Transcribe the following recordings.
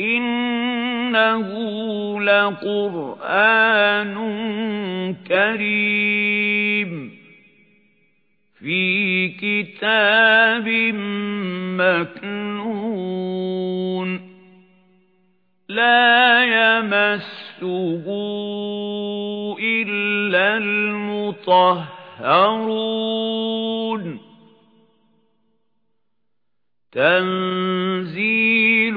إِنَّهُ لَقُرْآنٌ كَرِيمٌ فِي كِتَابٍ مَّكْنُونٍ لَّا يَمَسُّهُ إِلَّا الْمُطَهَّرُونَ تَنزِيلٌ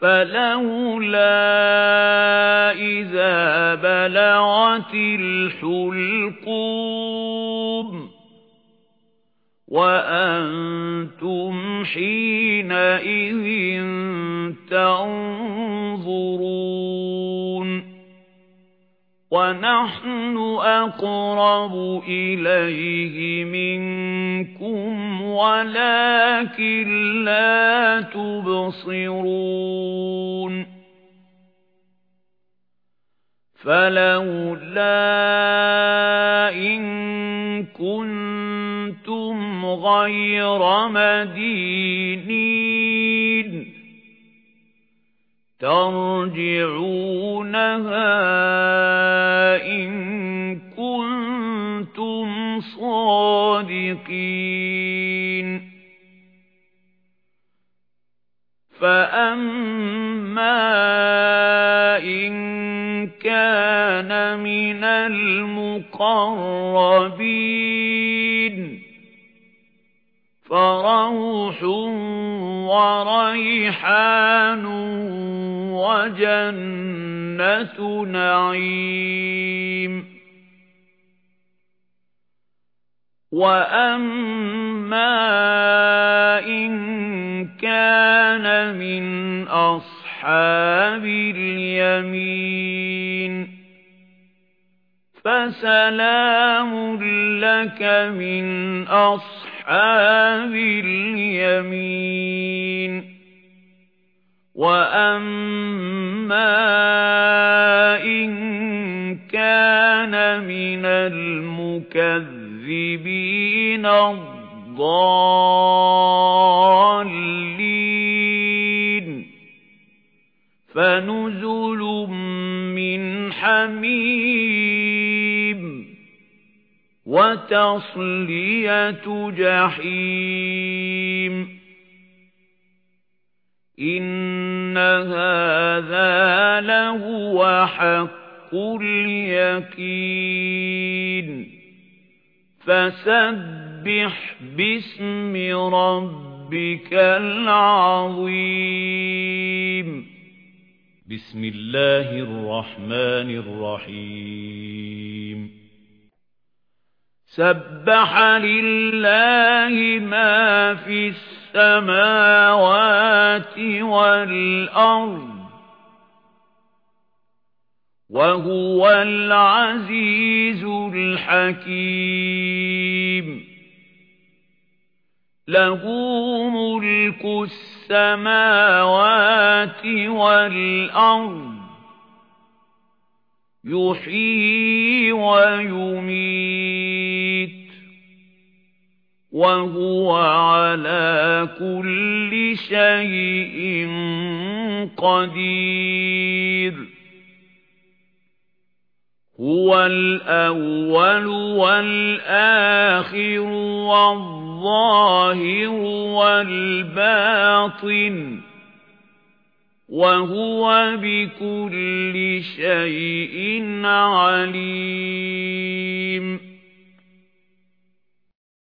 فَلَوْلَا إِذَا بَلَغَتِ الْحُلْقُومَ وَأَنْتُمْ حِينَئِذٍ تَنظُرُونَ وَنَحْنُ أَقْرَبُ إِلَيْهِ مِنكُمْ وَلَكِن لَّا تُبْصِرُونَ فَلَوْلَا إِن كُنتُمْ غَيْرَ مَدِينِينَ تَرْجِعُونَهَا إِن كُنتُمْ صَادِقِينَ فَأَمَّا كَانَ مِنَ الْمُقَرَّبِينَ. فَرَوْحٌ وَرَيْحَانٌ وَجَنَّةُ نَعِيمٍ. وَأَمَّا إِن كَانَ مِنْ أَصْحَابِ الْيَمِينِ فَسَلَامٌ لَّكَ مِنْ أَصْحَابِ الْيَمِينِ وَأَمَّا إِن كَانَ مِنَ الْمُكَذِّبِينَ الضَّالِّينَ فَنُزُلٌ مِّنْ حَمِيمٍ وَتَصْلِيَةُ جَحِيمٍ. إِنَّ هَذَا لَهُوَ حَقُّ الْيَقِينِ. فَسَبِّحْ بِاسْمِ رَبِّكَ الْعَظِيمِ. بسم الله الرحمن الرحيم. سبح لله ما في السماوات والأرض وهو العزيز الحكيم. له ملك السماوات والأرض يحيي ويميت. وهو على كل شيء قدير. هو الأول والآخر والظاهر والباطن وهو بكل شيء عليم.